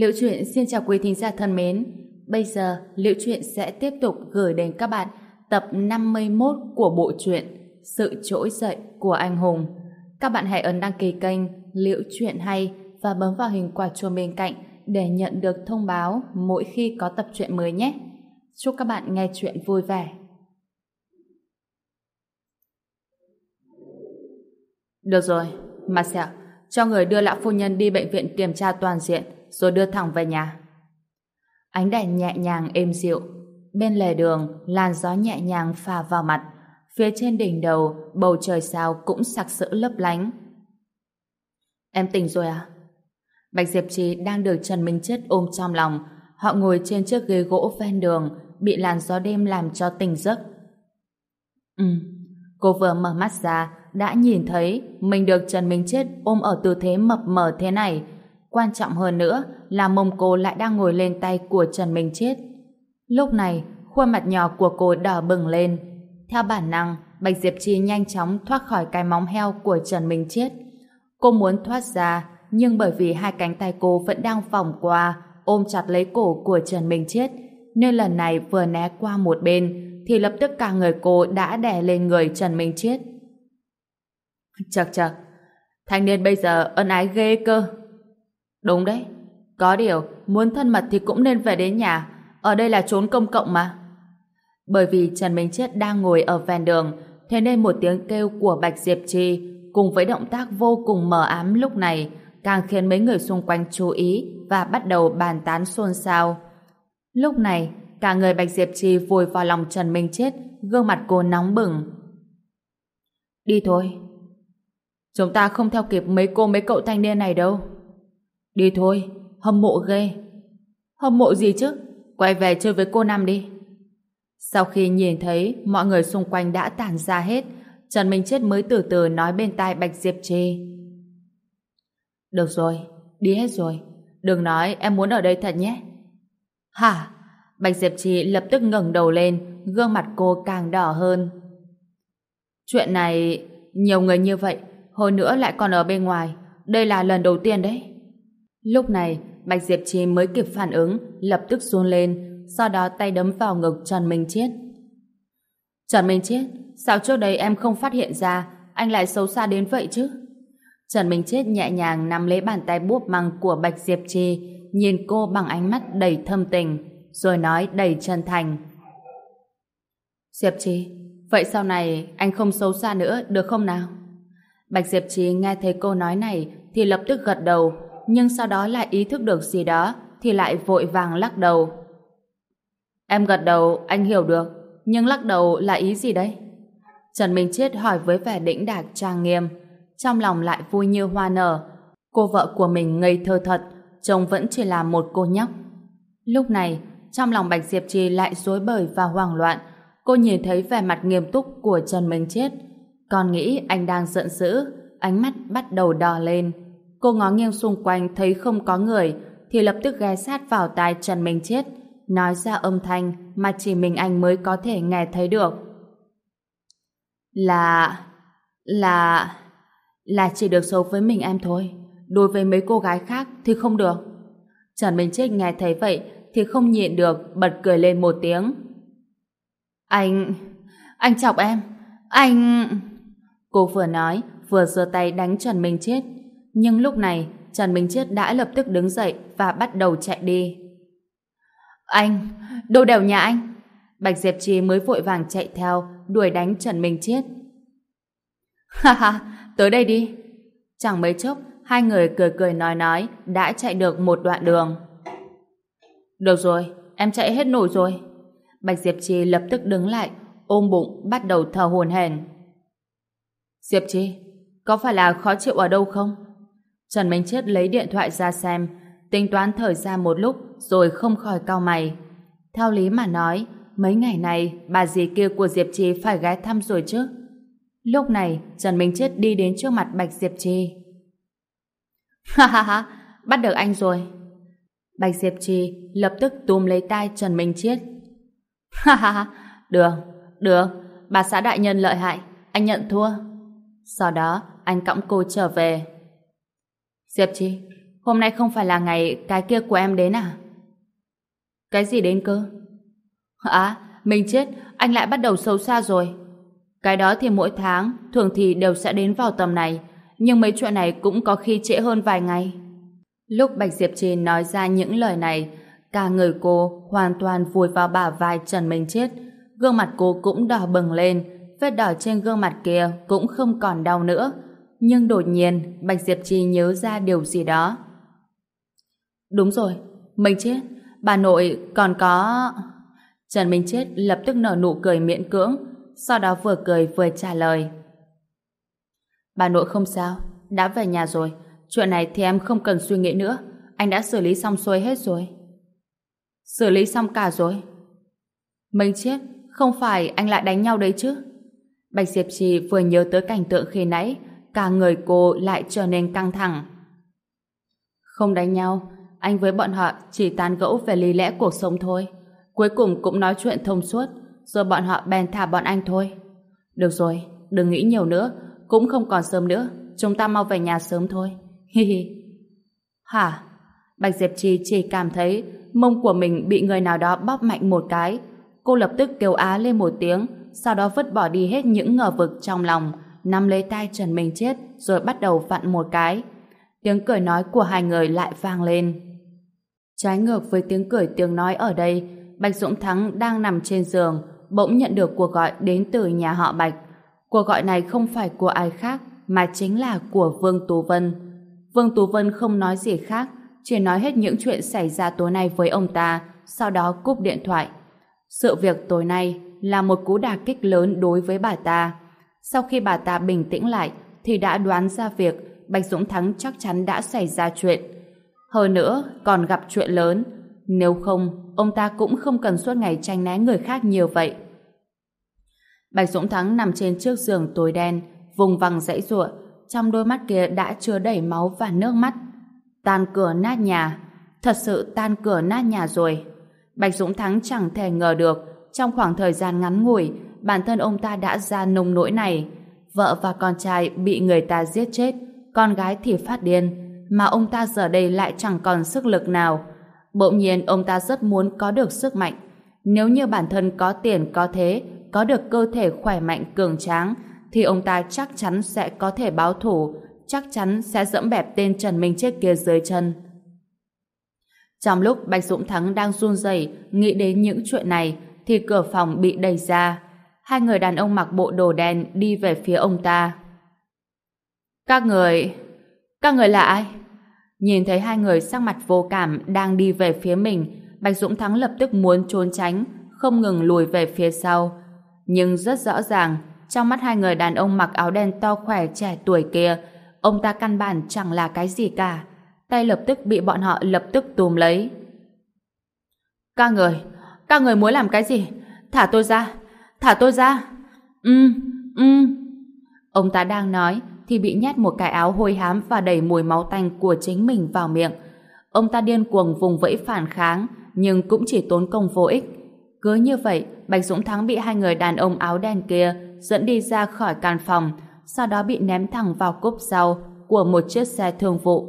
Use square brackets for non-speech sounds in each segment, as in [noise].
Liễu truyện xin chào quý thính giả thân mến. Bây giờ, Liễu truyện sẽ tiếp tục gửi đến các bạn tập 51 của bộ truyện Sự trỗi dậy của anh hùng. Các bạn hãy ấn đăng ký kênh Liễu truyện hay và bấm vào hình quả chuông bên cạnh để nhận được thông báo mỗi khi có tập truyện mới nhé. Chúc các bạn nghe truyện vui vẻ. Được rồi, Marcel, cho người đưa lão phu nhân đi bệnh viện kiểm tra toàn diện rồi đưa thẳng về nhà. Ánh đèn nhẹ nhàng êm dịu, bên lề đường làn gió nhẹ nhàng phả vào mặt, phía trên đỉnh đầu bầu trời sao cũng sặc sỡ lấp lánh. Em tỉnh rồi à? Bạch Diệp Trì đang được Trần Minh Chết ôm trong lòng, họ ngồi trên chiếc ghế gỗ ven đường, bị làn gió đêm làm cho tỉnh giấc. Ừ, cô vừa mở mắt ra đã nhìn thấy mình được Trần Minh Chết ôm ở tư thế mập mờ thế này. Quan trọng hơn nữa là mông cô lại đang ngồi lên tay của Trần Minh Chết. Lúc này, khuôn mặt nhỏ của cô đỏ bừng lên. Theo bản năng, Bạch Diệp Chi nhanh chóng thoát khỏi cái móng heo của Trần Minh Chết. Cô muốn thoát ra, nhưng bởi vì hai cánh tay cô vẫn đang vòng qua, ôm chặt lấy cổ của Trần Minh Chết, nên lần này vừa né qua một bên, thì lập tức cả người cô đã đè lên người Trần Minh Chết. Chật chật, thanh niên bây giờ ân ái ghê cơ. Đúng đấy, có điều muốn thân mật thì cũng nên về đến nhà, ở đây là trốn công cộng mà. Bởi vì Trần Minh Chết đang ngồi ở ven đường, thế nên một tiếng kêu của Bạch Diệp Trì cùng với động tác vô cùng mờ ám lúc này càng khiến mấy người xung quanh chú ý và bắt đầu bàn tán xôn xao. Lúc này, cả người Bạch Diệp Trì vùi vào lòng Trần Minh Chết, gương mặt cô nóng bừng. Đi thôi. Chúng ta không theo kịp mấy cô mấy cậu thanh niên này đâu. Đi thôi, hâm mộ ghê. Hâm mộ gì chứ? Quay về chơi với cô Năm đi. Sau khi nhìn thấy mọi người xung quanh đã tản ra hết, Trần Minh Chết mới từ từ nói bên tai Bạch Diệp Trì. Được rồi, đi hết rồi. Đừng nói em muốn ở đây thật nhé. Hả? Bạch Diệp Trì lập tức ngẩng đầu lên, gương mặt cô càng đỏ hơn. Chuyện này, nhiều người như vậy, hồi nữa lại còn ở bên ngoài. Đây là lần đầu tiên đấy. Lúc này, Bạch Diệp Trì mới kịp phản ứng, lập tức run lên, sau đó tay đấm vào ngực Trần Minh Chiết. Trần Minh Chiết, sao trước đây em không phát hiện ra anh lại xấu xa đến vậy chứ? Trần Minh Chết nhẹ nhàng nắm lấy bàn tay búp măng của Bạch Diệp Trì, nhìn cô bằng ánh mắt đầy thâm tình, rồi nói đầy chân thành. Diệp Trì, vậy sau này anh không xấu xa nữa được không nào? Bạch Diệp Trì nghe thấy cô nói này thì lập tức gật đầu, nhưng sau đó lại ý thức được gì đó thì lại vội vàng lắc đầu. Em gật đầu, anh hiểu được, nhưng lắc đầu là ý gì đấy? Trần Minh Chết hỏi với vẻ đĩnh đạc trang nghiêm, trong lòng lại vui như hoa nở. Cô vợ của mình ngây thơ thật, chồng vẫn chỉ là một cô nhóc. Lúc này, trong lòng Bạch Diệp Trì lại rối bời và hoảng loạn. Cô nhìn thấy vẻ mặt nghiêm túc của Trần Minh Chết. Còn nghĩ anh đang giận dữ, ánh mắt bắt đầu đỏ lên. Cô ngó nghiêng xung quanh thấy không có người, thì lập tức ghé sát vào tai Trần Minh Chết, nói ra âm thanh mà chỉ mình anh mới có thể nghe thấy được. Là... là... là chỉ được xấu với mình em thôi. Đối với mấy cô gái khác thì không được. Trần Minh chết nghe thấy vậy thì không nhịn được, bật cười lên một tiếng. Anh... anh chọc em. Anh... Cô vừa nói, vừa giơ tay đánh Trần Minh Chết. Nhưng lúc này, Trần Minh Chết đã lập tức đứng dậy và bắt đầu chạy đi. Anh, đồ đèo nhà anh. Bạch Diệp Trì mới vội vàng chạy theo, đuổi đánh Trần Minh Chiết. [laughs] Ha ha, tới đây đi. Chẳng mấy chốc, hai người cười cười nói nói, đã chạy được một đoạn đường. Được rồi, em chạy hết nổi rồi. Bạch Diệp Trì lập tức đứng lại, ôm bụng, bắt đầu thở hồn hển. Diệp Trì, có phải là khó chịu ở đâu không? Trần Minh Chết lấy điện thoại ra xem, tính toán thời gian một lúc rồi không khỏi cau mày. Theo lý mà nói, mấy ngày này bà dì kia của Diệp Trì phải ghé thăm rồi chứ. Lúc này, Trần Minh Chết đi đến trước mặt Bạch Diệp Trì. Ha ha ha, bắt được anh rồi. Bạch Diệp Trì lập tức túm lấy tay Trần Minh Chết. Ha ha ha, được, được, bà xã đại nhân lợi hại, anh nhận thua. Sau đó, anh cõng cô trở về. Diệp chi, Hôm nay không phải là ngày cái kia của em đến à? Cái gì đến cơ? À, mình chết, anh lại bắt đầu xấu xa rồi. Cái đó thì mỗi tháng, thường thì đều sẽ đến vào tầm này, nhưng mấy chuyện này cũng có khi trễ hơn vài ngày. Lúc Bạch Diệp Trì nói ra những lời này, cả người cô hoàn toàn vùi vào bả vai Trần Minh Chết. Gương mặt cô cũng đỏ bừng lên, vết đỏ trên gương mặt kia cũng không còn đau nữa. Nhưng đột nhiên, Bạch Diệp Trì nhớ ra điều gì đó. Đúng rồi, mình Chết, bà nội còn có... Trần Minh Chết lập tức nở nụ cười miễn cưỡng, sau đó vừa cười vừa trả lời. Bà nội không sao, đã về nhà rồi, chuyện này thì em không cần suy nghĩ nữa, anh đã xử lý xong xuôi hết rồi. Xử lý xong cả rồi. Minh Chết, không phải anh lại đánh nhau đấy chứ? Bạch Diệp Trì vừa nhớ tới cảnh tượng khi nãy, cả người cô lại trở nên căng thẳng. Không đánh nhau, anh với bọn họ chỉ tán gẫu về lý lẽ cuộc sống thôi. Cuối cùng cũng nói chuyện thông suốt, rồi bọn họ bèn thả bọn anh thôi. Được rồi, đừng nghĩ nhiều nữa, cũng không còn sớm nữa, chúng ta mau về nhà sớm thôi. Hi hi. Hả? Bạch Diệp Trì chỉ cảm thấy mông của mình bị người nào đó bóp mạnh một cái. Cô lập tức kêu á lên một tiếng, sau đó vứt bỏ đi hết những ngờ vực trong lòng, nắm lấy tay Trần Minh Chết rồi bắt đầu vặn một cái. Tiếng cười nói của hai người lại vang lên. Trái ngược với tiếng cười tiếng nói ở đây, Bạch Dũng Thắng đang nằm trên giường, bỗng nhận được cuộc gọi đến từ nhà họ Bạch. Cuộc gọi này không phải của ai khác, mà chính là của Vương Tú Vân. Vương Tú Vân không nói gì khác, chỉ nói hết những chuyện xảy ra tối nay với ông ta, sau đó cúp điện thoại. Sự việc tối nay là một cú đả kích lớn đối với bà ta. Sau khi bà ta bình tĩnh lại, thì đã đoán ra việc Bạch Dũng Thắng chắc chắn đã xảy ra chuyện. Hơn nữa, còn gặp chuyện lớn. Nếu không, ông ta cũng không cần suốt ngày tranh né người khác nhiều vậy. Bạch Dũng Thắng nằm trên chiếc giường tối đen, vùng vằng dãy ruộng, trong đôi mắt kia đã chứa đầy máu và nước mắt. Tan cửa nát nhà, thật sự tan cửa nát nhà rồi. Bạch Dũng Thắng chẳng thể ngờ được, trong khoảng thời gian ngắn ngủi, bản thân ông ta đã ra nông nỗi này. Vợ và con trai bị người ta giết chết, con gái thì phát điên, mà ông ta giờ đây lại chẳng còn sức lực nào. Bỗng nhiên ông ta rất muốn có được sức mạnh. Nếu như bản thân có tiền có thế, có được cơ thể khỏe mạnh cường tráng, thì ông ta chắc chắn sẽ có thể báo thủ, chắc chắn sẽ dẫm bẹp tên Trần Minh Chết kia dưới chân. Trong lúc Bạch Dũng Thắng đang run rẩy nghĩ đến những chuyện này, thì cửa phòng bị đẩy ra. Hai người đàn ông mặc bộ đồ đen đi về phía ông ta. Các người... Các người là ai? Nhìn thấy hai người sắc mặt vô cảm đang đi về phía mình, Bạch Dũng Thắng lập tức muốn trốn tránh, không ngừng lùi về phía sau. Nhưng rất rõ ràng, trong mắt hai người đàn ông mặc áo đen to khỏe trẻ tuổi kia, ông ta căn bản chẳng là cái gì cả. Tay lập tức bị bọn họ lập tức túm lấy. Các người, các người muốn làm cái gì? Thả tôi ra, thả tôi ra. Ừ, ừ. Ông ta đang nói, thì bị nhét một cái áo hôi hám và đầy mùi máu tanh của chính mình vào miệng. Ông ta điên cuồng vùng vẫy phản kháng, nhưng cũng chỉ tốn công vô ích. Cứ như vậy, Bạch Dũng Thắng bị hai người đàn ông áo đen kia dẫn đi ra khỏi căn phòng, sau đó bị ném thẳng vào cốp sau của một chiếc xe thương vụ.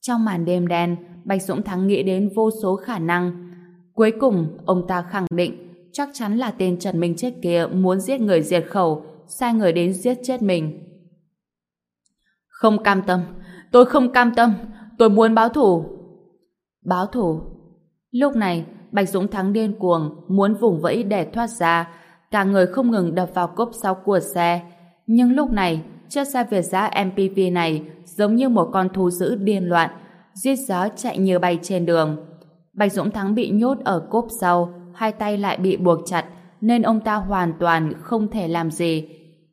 Trong màn đêm đen, Bạch Dũng Thắng nghĩ đến vô số khả năng. Cuối cùng, ông ta khẳng định chắc chắn là tên Trần Minh Chết kia muốn giết người diệt khẩu, sai người đến giết chết mình. Không cam tâm, tôi không cam tâm, tôi muốn báo thủ. Báo thủ. Lúc này, Bạch Dũng Thắng điên cuồng, muốn vùng vẫy để thoát ra, cả người không ngừng đập vào cốp sau của xe. Nhưng lúc này, chiếc xe Việt giá MPV này giống như một con thú dữ điên loạn, giết gió chạy như bay trên đường. Bạch Dũng Thắng bị nhốt ở cốp sau, hai tay lại bị buộc chặt, nên ông ta hoàn toàn không thể làm gì.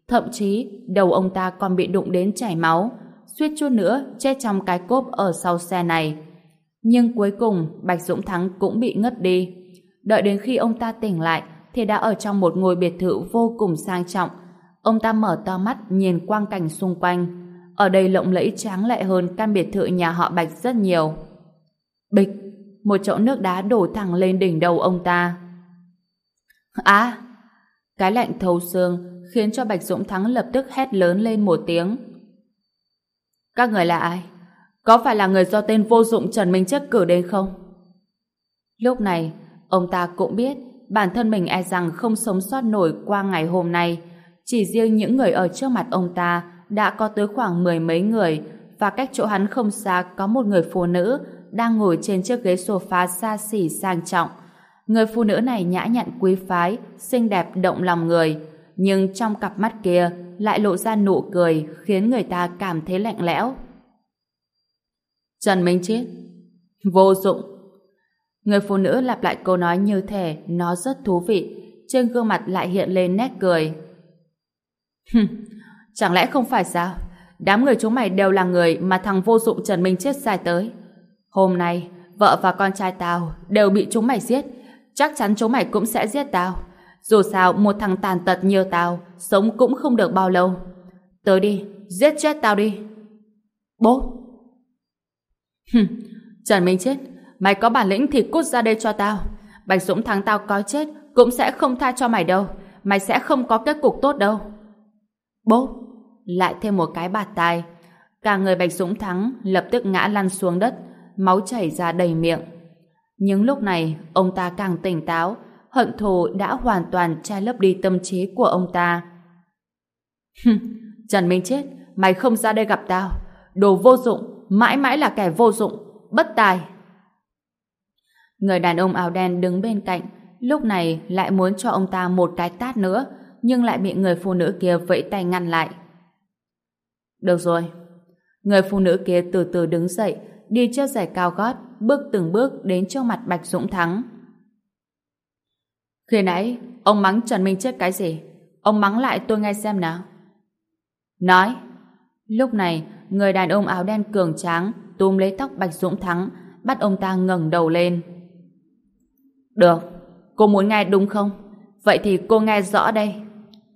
Thậm chí, đầu ông ta còn bị đụng đến chảy máu, suýt chút nữa chết trong cái cốp ở sau xe này. Nhưng cuối cùng, Bạch Dũng Thắng cũng bị ngất đi. Đợi đến khi ông ta tỉnh lại, thì đã ở trong một ngôi biệt thự vô cùng sang trọng. Ông ta mở to mắt nhìn quang cảnh xung quanh. Ở đây lộng lẫy tráng lệ hơn căn biệt thự nhà họ Bạch rất nhiều. Bịch, một chỗ nước đá đổ thẳng lên đỉnh đầu ông ta. À, cái lạnh thấu xương khiến cho Bạch Dũng Thắng lập tức hét lớn lên một tiếng. Các người là ai? Có phải là người do tên vô dụng Trần Minh Chất cử đến không? Lúc này, ông ta cũng biết bản thân mình e rằng không sống sót nổi qua ngày hôm nay. Chỉ riêng những người ở trước mặt ông ta đã có tới khoảng mười mấy người và cách chỗ hắn không xa có một người phụ nữ đang ngồi trên chiếc ghế sofa xa xỉ sang trọng. Người phụ nữ này nhã nhặn quý phái, xinh đẹp động lòng người, nhưng trong cặp mắt kia lại lộ ra nụ cười khiến người ta cảm thấy lạnh lẽo. Trần Minh Chết Vô dụng Người phụ nữ lặp lại câu nói như thể nó rất thú vị, trên gương mặt lại hiện lên nét cười. Chẳng lẽ không phải sao? Đám người chúng mày đều là người mà thằng vô dụng Trần Minh Chết sai tới. Hôm nay, vợ và con trai tao đều bị chúng mày giết. Chắc chắn chúng mày cũng sẽ giết tao. Dù sao, một thằng tàn tật như tao, sống cũng không được bao lâu. Tới đi, giết chết tao đi. Bố! Hừm, Trần Minh Chết, mày có bản lĩnh thì cút ra đây cho tao. Bạch Dũng thắng tao có chết, cũng sẽ không tha cho mày đâu. Mày sẽ không có kết cục tốt đâu. Bố! Lại thêm một cái bạt tai. Cả người Bạch Dũng thắng lập tức ngã lăn xuống đất, máu chảy ra đầy miệng. Nhưng lúc này, ông ta càng tỉnh táo, hận thù đã hoàn toàn che lấp đi tâm trí của ông ta. Trần Minh chết, mày không ra đây gặp tao. Đồ vô dụng, mãi mãi là kẻ vô dụng, bất tài. Người đàn ông áo đen đứng bên cạnh, lúc này lại muốn cho ông ta một cái tát nữa, nhưng lại bị người phụ nữ kia vẫy tay ngăn lại. Được rồi. Người phụ nữ kia từ từ đứng dậy, đi chiếc giày cao gót, bước từng bước đến trước mặt Bạch Dũng Thắng. Khi nãy, ông mắng Trần Minh chết cái gì? Ông mắng lại tôi nghe xem nào. Nói. Lúc này, người đàn ông áo đen cường tráng túm lấy tóc Bạch Dũng Thắng, bắt ông ta ngẩng đầu lên. Được, cô muốn nghe đúng không? Vậy thì cô nghe rõ đây.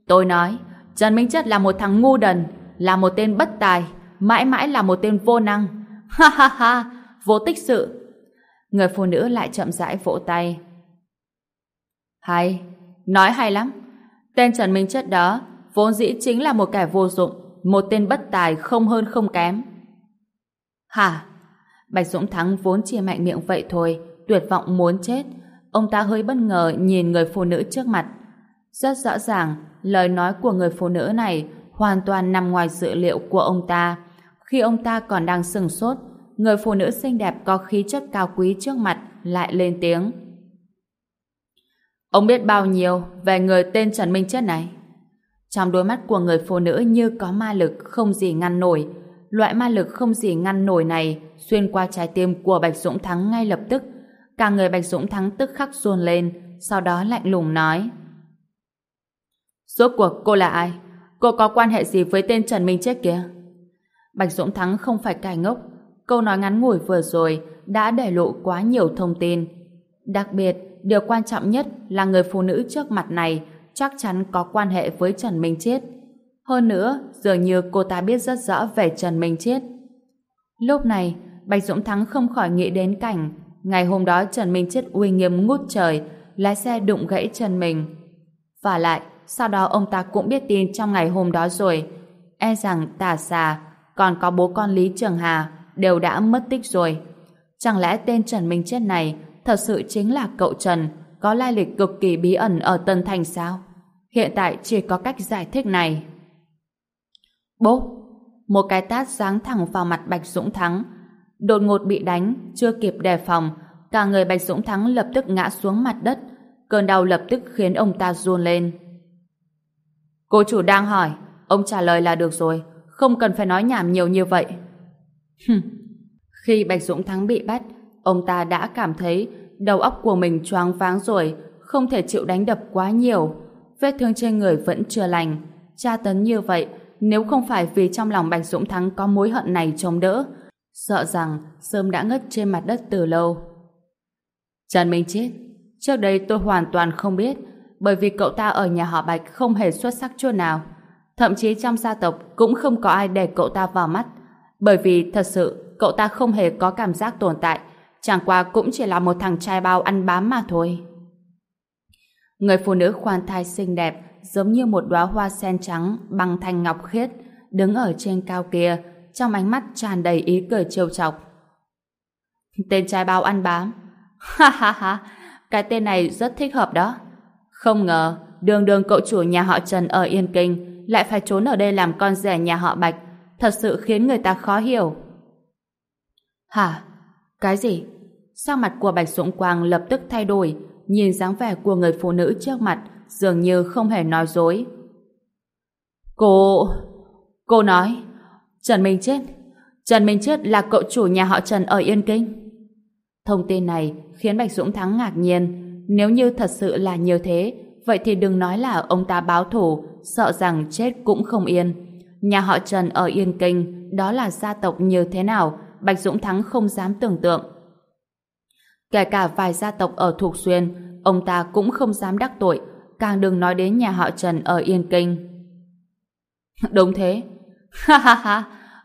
Tôi nói, Trần Minh Chất là một thằng ngu đần, là một tên bất tài, mãi mãi là một tên vô năng. Ha ha ha, vô tích sự. Người phụ nữ lại chậm rãi vỗ tay. Hay, nói hay lắm. Tên Trần Minh Chất đó vốn dĩ chính là một kẻ vô dụng, một tên bất tài không hơn không kém. Hả? Bạch Dũng Thắng vốn chia mạnh miệng vậy thôi, tuyệt vọng muốn chết. Ông ta hơi bất ngờ nhìn người phụ nữ trước mặt. Rất rõ ràng, lời nói của người phụ nữ này hoàn toàn nằm ngoài dự liệu của ông ta. Khi ông ta còn đang sừng sốt, người phụ nữ xinh đẹp có khí chất cao quý trước mặt lại lên tiếng. Ông biết bao nhiêu về người tên Trần Minh Chất này? Trong đôi mắt của người phụ nữ như có ma lực không gì ngăn nổi. Loại ma lực không gì ngăn nổi này xuyên qua trái tim của Bạch Dũng Thắng ngay lập tức. Cả người Bạch Dũng Thắng tức khắc run lên, sau đó lạnh lùng nói. Rốt cuộc cô là ai? Cô có quan hệ gì với tên Trần Minh Chết kia? Bạch Dũng Thắng không phải cài ngốc. Câu nói ngắn ngủi vừa rồi đã để lộ quá nhiều thông tin. Đặc biệt, điều quan trọng nhất là người phụ nữ trước mặt này chắc chắn có quan hệ với Trần Minh Chết. Hơn nữa, dường như cô ta biết rất rõ về Trần Minh Chết. Lúc này, Bạch Dũng Thắng không khỏi nghĩ đến cảnh ngày hôm đó Trần Minh Chết uy nghiêm ngút trời, lái xe đụng gãy chân mình. Và lại, sau đó ông ta cũng biết tin trong ngày hôm đó rồi. E rằng tà xà, còn có bố con Lý Trường Hà đều đã mất tích rồi. Chẳng lẽ tên Trần Minh Chết này thật sự chính là cậu Trần, có lai lịch cực kỳ bí ẩn ở Tân Thành sao? Hiện tại chỉ có cách giải thích này. Bố! Một cái tát giáng thẳng vào mặt Bạch Dũng Thắng. Đột ngột bị đánh, chưa kịp đề phòng, cả người Bạch Dũng Thắng lập tức ngã xuống mặt đất. Cơn đau lập tức khiến ông ta run lên. Cô chủ đang hỏi, ông trả lời là được rồi, không cần phải nói nhảm nhiều như vậy. Khi Bạch Dũng Thắng bị bắt, ông ta đã cảm thấy đầu óc của mình choáng váng rồi, không thể chịu đánh đập quá nhiều. Vết thương trên người vẫn chưa lành. Tra tấn như vậy, nếu không phải vì trong lòng Bạch Dũng Thắng có mối hận này chống đỡ, sợ rằng sớm đã ngất trên mặt đất từ lâu. Trần Minh Chết, trước đây tôi hoàn toàn không biết, bởi vì cậu ta ở nhà họ Bạch không hề xuất sắc chút nào. Thậm chí trong gia tộc cũng không có ai để cậu ta vào mắt, bởi vì thật sự cậu ta không hề có cảm giác tồn tại, chẳng qua cũng chỉ là một thằng trai bao ăn bám mà thôi. Người phụ nữ khoan thai xinh đẹp, giống như một đóa hoa sen trắng bằng thanh ngọc khiết, đứng ở trên cao kia, trong ánh mắt tràn đầy ý cười trêu chọc. Tên trai bao ăn bám. Ha ha ha, cái tên này rất thích hợp đó. Không ngờ, đường đường cậu chủ nhà họ Trần ở Yên Kinh lại phải trốn ở đây làm con rể nhà họ Bạch. Thật sự khiến người ta khó hiểu. Hả? Cái gì? Sao mặt của Bạch Dũng Quang lập tức thay đổi, nhìn dáng vẻ của người phụ nữ trước mặt dường như không hề nói dối. Cô... Cô nói Trần Minh Chết Trần Minh Chết là cậu chủ nhà họ Trần ở Yên Kinh. Thông tin này khiến Bạch Dũng Thắng ngạc nhiên. Nếu như thật sự là như thế, vậy thì đừng nói là ông ta báo thủ, sợ rằng chết cũng không yên. Nhà họ Trần ở Yên Kinh, đó là gia tộc như thế nào, Bạch Dũng Thắng không dám tưởng tượng. Kể cả vài gia tộc ở Thục Xuyên, ông ta cũng không dám đắc tội, càng đừng nói đến nhà họ Trần ở Yên Kinh. [laughs] Đúng thế. [laughs] Ha ha ha,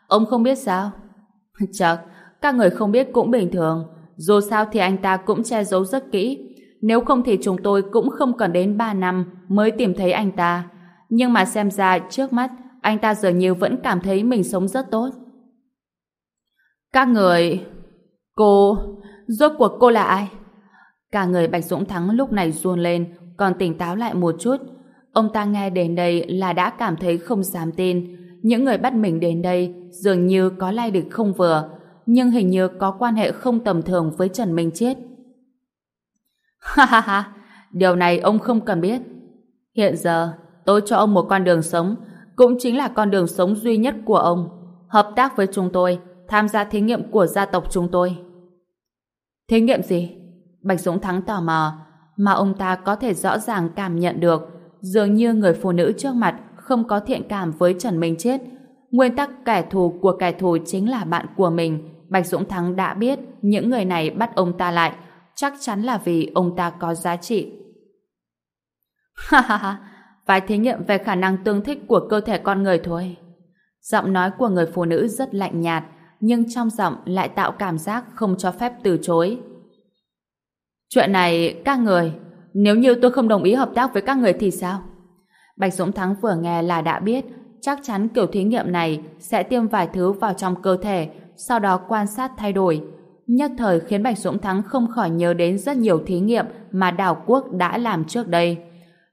ông không biết sao? [laughs] Chắc, các người không biết cũng bình thường. Dù sao thì anh ta cũng che giấu rất kỹ. Nếu không thì chúng tôi cũng không cần đến 3 năm mới tìm thấy anh ta. Nhưng mà xem ra trước mắt anh ta dường như vẫn cảm thấy mình sống rất tốt. Các người... Cô... Rốt cuộc cô là ai? Cả người Bạch Dũng Thắng lúc này run lên, còn tỉnh táo lại một chút. Ông ta nghe đến đây là đã cảm thấy không dám tin. Những người bắt mình đến đây dường như có lai lịch không vừa, nhưng hình như có quan hệ không tầm thường với Trần Minh Chết. Ha ha ha, điều này ông không cần biết. Hiện giờ, tôi cho ông một con đường sống, cũng chính là con đường sống duy nhất của ông. Hợp tác với chúng tôi, tham gia thí nghiệm của gia tộc chúng tôi. Thí nghiệm gì? Bạch Dũng Thắng tò mò, mà ông ta có thể rõ ràng cảm nhận được dường như người phụ nữ trước mặt không có thiện cảm với Trần Minh Chết. Nguyên tắc kẻ thù của kẻ thù chính là bạn của mình. Bạch Dũng Thắng đã biết những người này bắt ông ta lại chắc chắn là vì ông ta có giá trị. Ha ha ha, vài thí nghiệm về khả năng tương thích của cơ thể con người thôi. Giọng nói của người phụ nữ rất lạnh nhạt, nhưng trong giọng lại tạo cảm giác không cho phép từ chối. Chuyện này, các người, nếu như tôi không đồng ý hợp tác với các người thì sao? Bạch Dũng Thắng vừa nghe là đã biết chắc chắn kiểu thí nghiệm này sẽ tiêm vài thứ vào trong cơ thể, sau đó quan sát thay đổi. Nhất thời khiến Bạch Dũng Thắng không khỏi nhớ đến rất nhiều thí nghiệm mà đảo quốc đã làm trước đây.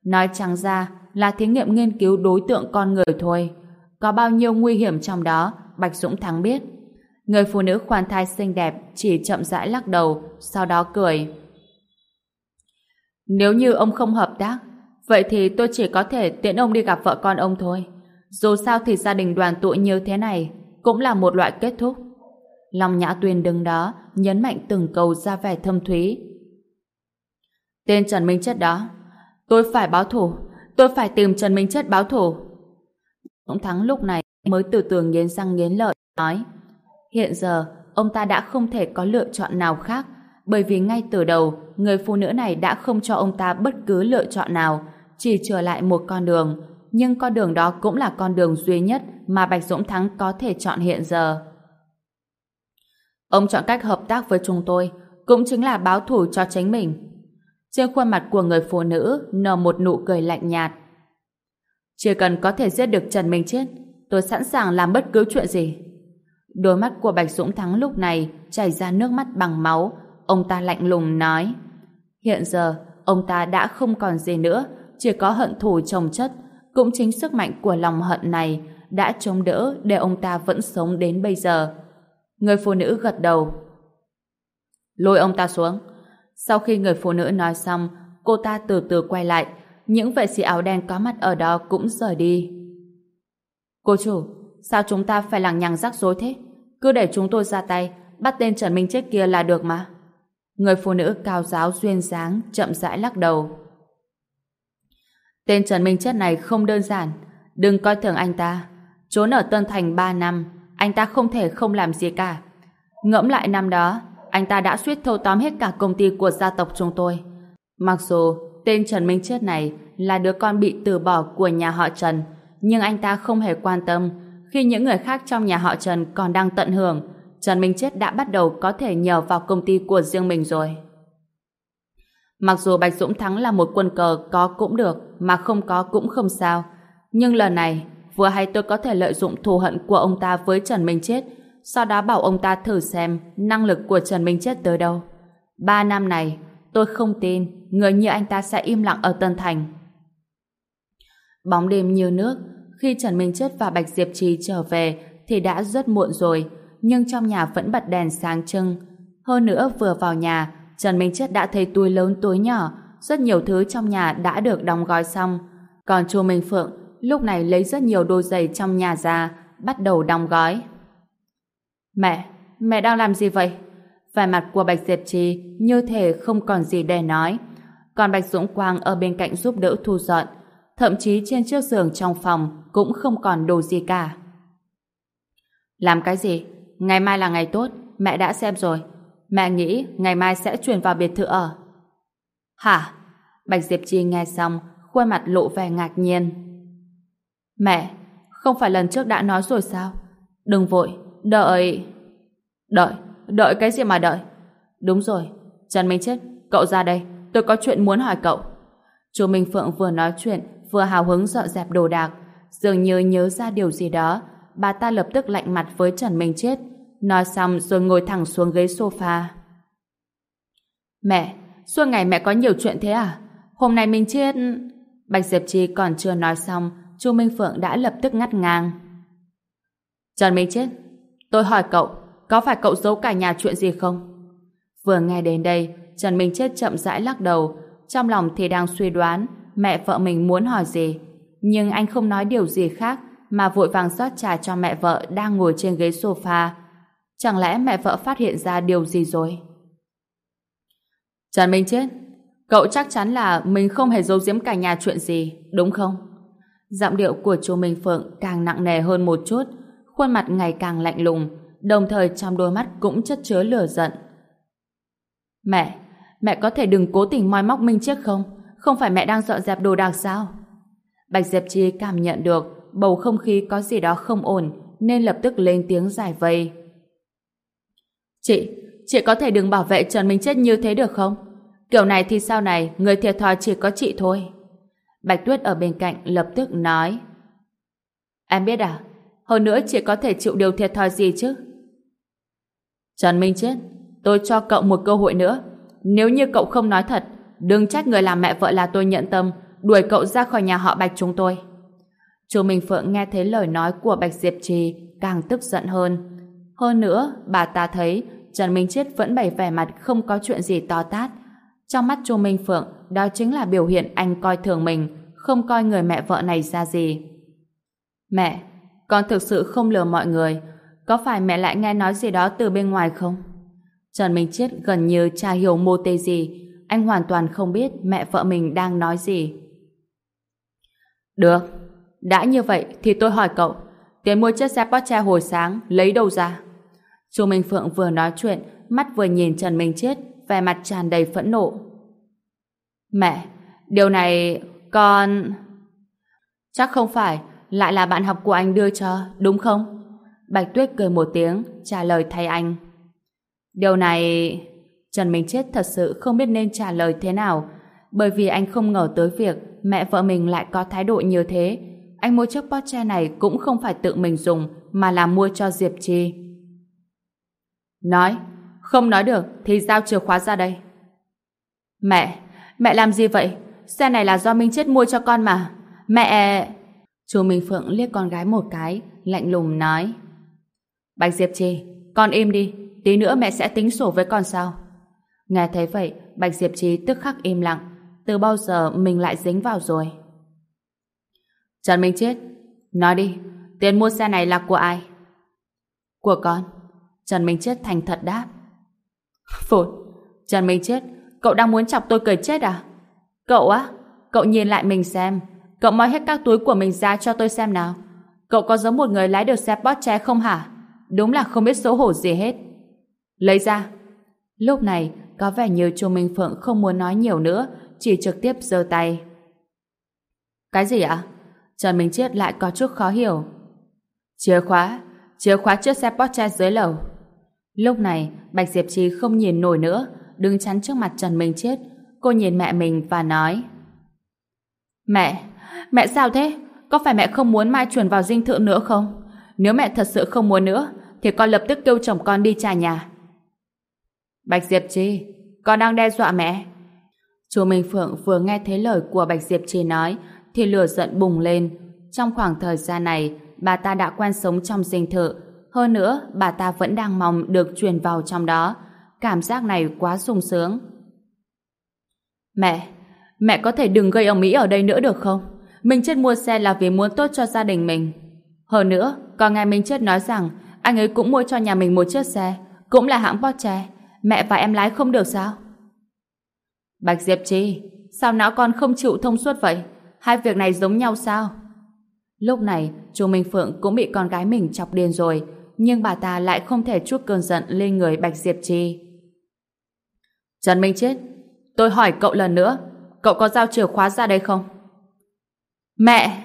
Nói trắng ra là thí nghiệm nghiên cứu đối tượng con người thôi. Có bao nhiêu nguy hiểm trong đó, Bạch Dũng Thắng biết. Người phụ nữ khoan thai xinh đẹp chỉ chậm rãi lắc đầu, sau đó cười. Nếu như ông không hợp tác, vậy thì tôi chỉ có thể tiện ông đi gặp vợ con ông thôi. Dù sao thì gia đình đoàn tụ như thế này cũng là một loại kết thúc. Long Nhã Tuyền đứng đó, nhấn mạnh từng câu ra vẻ thâm thúy. Tên Trần Minh Chất đó, tôi phải báo thủ, tôi phải tìm Trần Minh Chất báo thủ. Ông Thắng lúc này mới từ từ nghiến răng nghiến lợi, nói Hiện giờ, ông ta đã không thể có lựa chọn nào khác bởi vì ngay từ đầu, người phụ nữ này đã không cho ông ta bất cứ lựa chọn nào, chỉ trở lại một con đường, nhưng con đường đó cũng là con đường duy nhất mà Bạch Dũng Thắng có thể chọn hiện giờ. Ông chọn cách hợp tác với chúng tôi, cũng chính là báo thủ cho chính mình. Trên khuôn mặt của người phụ nữ nở một nụ cười lạnh nhạt. Chỉ cần có thể giết được Trần Minh Chết, tôi sẵn sàng làm bất cứ chuyện gì. Đôi mắt của Bạch Dũng Thắng lúc này chảy ra nước mắt bằng máu, Ông ta lạnh lùng nói Hiện giờ, ông ta đã không còn gì nữa chỉ có hận thù chồng chất cũng chính sức mạnh của lòng hận này đã chống đỡ để ông ta vẫn sống đến bây giờ. Người phụ nữ gật đầu. Lôi ông ta xuống. Sau khi người phụ nữ nói xong, cô ta từ từ quay lại. Những vệ sĩ áo đen có mặt ở đó cũng rời đi. Cô chủ, sao chúng ta phải lằng nhằng rắc rối thế? Cứ để chúng tôi ra tay, bắt tên Trần Minh chết kia là được mà. Người phụ nữ cao giáo duyên dáng chậm rãi lắc đầu. Tên Trần Minh Chất này không đơn giản. Đừng coi thường anh ta. Trốn ở Tân Thành 3 năm, anh ta không thể không làm gì cả. Ngẫm lại năm đó, anh ta đã suýt thâu tóm hết cả công ty của gia tộc chúng tôi. Mặc dù tên Trần Minh Chết này là đứa con bị từ bỏ của nhà họ Trần, nhưng anh ta không hề quan tâm khi những người khác trong nhà họ Trần còn đang tận hưởng Trần Minh Chết đã bắt đầu có thể nhờ vào công ty của riêng mình rồi. Mặc dù Bạch Dũng Thắng là một quân cờ có cũng được, mà không có cũng không sao. Nhưng lần này, vừa hay tôi có thể lợi dụng thù hận của ông ta với Trần Minh Chết, sau đó bảo ông ta thử xem năng lực của Trần Minh Chết tới đâu. Ba năm này, tôi không tin người như anh ta sẽ im lặng ở Tân Thành. Bóng đêm như nước, khi Trần Minh Chết và Bạch Diệp Trì trở về thì đã rất muộn rồi, nhưng trong nhà vẫn bật đèn sáng trưng. Hơn nữa vừa vào nhà, Trần Minh Chết đã thấy túi lớn túi nhỏ, rất nhiều thứ trong nhà đã được đóng gói xong. Còn Chu Minh Phượng lúc này lấy rất nhiều đôi giày trong nhà ra, bắt đầu đóng gói. Mẹ, mẹ đang làm gì vậy? Vẻ mặt của Bạch Diệp Trì như thể không còn gì để nói. Còn Bạch Dũng Quang ở bên cạnh giúp đỡ thu dọn. Thậm chí trên chiếc giường trong phòng cũng không còn đồ gì cả. Làm cái gì? Ngày mai là ngày tốt, mẹ đã xem rồi. Mẹ nghĩ ngày mai sẽ chuyển vào biệt thự ở. Hả? Bạch Diệp Chi nghe xong, khuôn mặt lộ vẻ ngạc nhiên. Mẹ, không phải lần trước đã nói rồi sao? Đừng vội, đợi... Đợi, đợi cái gì mà đợi? Đúng rồi, Trần Minh Chết, cậu ra đây, tôi có chuyện muốn hỏi cậu. Chú Minh Phượng vừa nói chuyện, vừa hào hứng dọn dẹp đồ đạc, dường như nhớ ra điều gì đó, bà ta lập tức lạnh mặt với Trần Minh Chết, nói xong rồi ngồi thẳng xuống ghế sofa. Mẹ, suốt ngày mẹ có nhiều chuyện thế à? Hôm nay Minh Chết... Bạch Diệp Chi còn chưa nói xong, Chu Minh Phượng đã lập tức ngắt ngang. Trần Minh Chết, tôi hỏi cậu, có phải cậu giấu cả nhà chuyện gì không? Vừa nghe đến đây, Trần Minh Chết chậm rãi lắc đầu, trong lòng thì đang suy đoán mẹ vợ mình muốn hỏi gì. Nhưng anh không nói điều gì khác, mà vội vàng rót trà cho mẹ vợ đang ngồi trên ghế sofa. Chẳng lẽ mẹ vợ phát hiện ra điều gì rồi? Trần Minh Chết, cậu chắc chắn là mình không hề giấu giếm cả nhà chuyện gì, đúng không? Giọng điệu của chú Minh Phượng càng nặng nề hơn một chút, khuôn mặt ngày càng lạnh lùng, đồng thời trong đôi mắt cũng chất chứa lửa giận. Mẹ, mẹ có thể đừng cố tình moi móc Minh Chiết không? Không phải mẹ đang dọn dẹp đồ đạc sao? Bạch Diệp Chi cảm nhận được bầu không khí có gì đó không ổn nên lập tức lên tiếng giải vây. Chị, chị có thể đừng bảo vệ Trần Minh Chết như thế được không? Kiểu này thì sau này người thiệt thòi chỉ có chị thôi. Bạch Tuyết ở bên cạnh lập tức nói. Em biết à? Hơn nữa chỉ có thể chịu điều thiệt thòi gì chứ? Trần Minh Chết, tôi cho cậu một cơ hội nữa. Nếu như cậu không nói thật, đừng trách người làm mẹ vợ là tôi nhận tâm, đuổi cậu ra khỏi nhà họ Bạch chúng tôi. Chu Minh Phượng nghe thấy lời nói của Bạch Diệp Trì càng tức giận hơn. Hơn nữa, bà ta thấy Trần Minh Chết vẫn bày vẻ mặt không có chuyện gì to tát. Trong mắt Chu Minh Phượng, đó chính là biểu hiện anh coi thường mình, không coi người mẹ vợ này ra gì. Mẹ, con thực sự không lừa mọi người. Có phải mẹ lại nghe nói gì đó từ bên ngoài không? Trần Minh Chết gần như cha hiểu mô tê gì. Anh hoàn toàn không biết mẹ vợ mình đang nói gì. Được, đã như vậy thì tôi hỏi cậu, tiền mua chiếc xe Porsche hồi sáng lấy đâu ra? Chu Minh Phượng vừa nói chuyện, mắt vừa nhìn Trần Minh Chết, vẻ mặt tràn đầy phẫn nộ. Mẹ, điều này con... Chắc không phải, lại là bạn học của anh đưa cho, đúng không? Bạch Tuyết cười một tiếng, trả lời thay anh. Điều này... Trần Minh Chết thật sự không biết nên trả lời thế nào, bởi vì anh không ngờ tới việc mẹ vợ mình lại có thái độ như thế. Anh mua chiếc Porsche này cũng không phải tự mình dùng, mà là mua cho Diệp Chi. Nói, không nói được thì giao chìa khóa ra đây. Mẹ, mẹ làm gì vậy? Xe này là do Minh Chết mua cho con mà. Mẹ... Chú Minh Phượng liếc con gái một cái, lạnh lùng nói. Bạch Diệp Chi, con im đi, tí nữa mẹ sẽ tính sổ với con sao? Nghe thấy vậy, Bạch Diệp Chi tức khắc im lặng. Từ bao giờ mình lại dính vào rồi? Trần Minh Chết, nói đi, tiền mua xe này là của ai? Của con. Trần Minh Chết thành thật đáp. Phụt, Trần Minh Chết, cậu đang muốn chọc tôi cười chết à? Cậu á, cậu nhìn lại mình xem, cậu moi hết các túi của mình ra cho tôi xem nào. Cậu có giống một người lái được xe Porsche không hả? Đúng là không biết xấu hổ gì hết. Lấy ra. Lúc này, có vẻ như Chu Minh Phượng không muốn nói nhiều nữa, chỉ trực tiếp giơ tay. Cái gì ạ? Trần Minh Chết lại có chút khó hiểu. Chìa khóa, chìa khóa chiếc xe Porsche dưới lầu. Lúc này, Bạch Diệp Trì không nhìn nổi nữa, đứng chắn trước mặt Trần Minh Chết. Cô nhìn mẹ mình và nói Mẹ, mẹ sao thế? có phải mẹ không muốn Mai chuyển vào dinh thự nữa không? Nếu mẹ thật sự không muốn nữa, thì con lập tức kêu chồng con đi trả nhà. Bạch Diệp Chi, con đang đe dọa mẹ. Chú Minh Phượng vừa nghe thấy lời của Bạch Diệp Chi nói, thì lửa giận bùng lên. Trong khoảng thời gian này, bà ta đã quen sống trong dinh thự. Hơn nữa, bà ta vẫn đang mong được truyền vào trong đó. Cảm giác này quá sung sướng. Mẹ, mẹ có thể đừng gây ầm ĩ ở đây nữa được không? Minh Chết mua xe là vì muốn tốt cho gia đình mình. Hơn nữa, còn nghe Minh Chết nói rằng anh ấy cũng mua cho nhà mình một chiếc xe, cũng là hãng Porsche. Mẹ và em lái không được sao? Bạch Diệp Chi, sao não con không chịu thông suốt vậy? Hai việc này giống nhau sao? Lúc này, chú Minh Phượng cũng bị con gái mình chọc điên rồi, nhưng bà ta lại không thể chút cơn giận lên người Bạch Diệp Chi. Trần Minh Chết, tôi hỏi cậu lần nữa, cậu có giao chìa khóa ra đây không? Mẹ!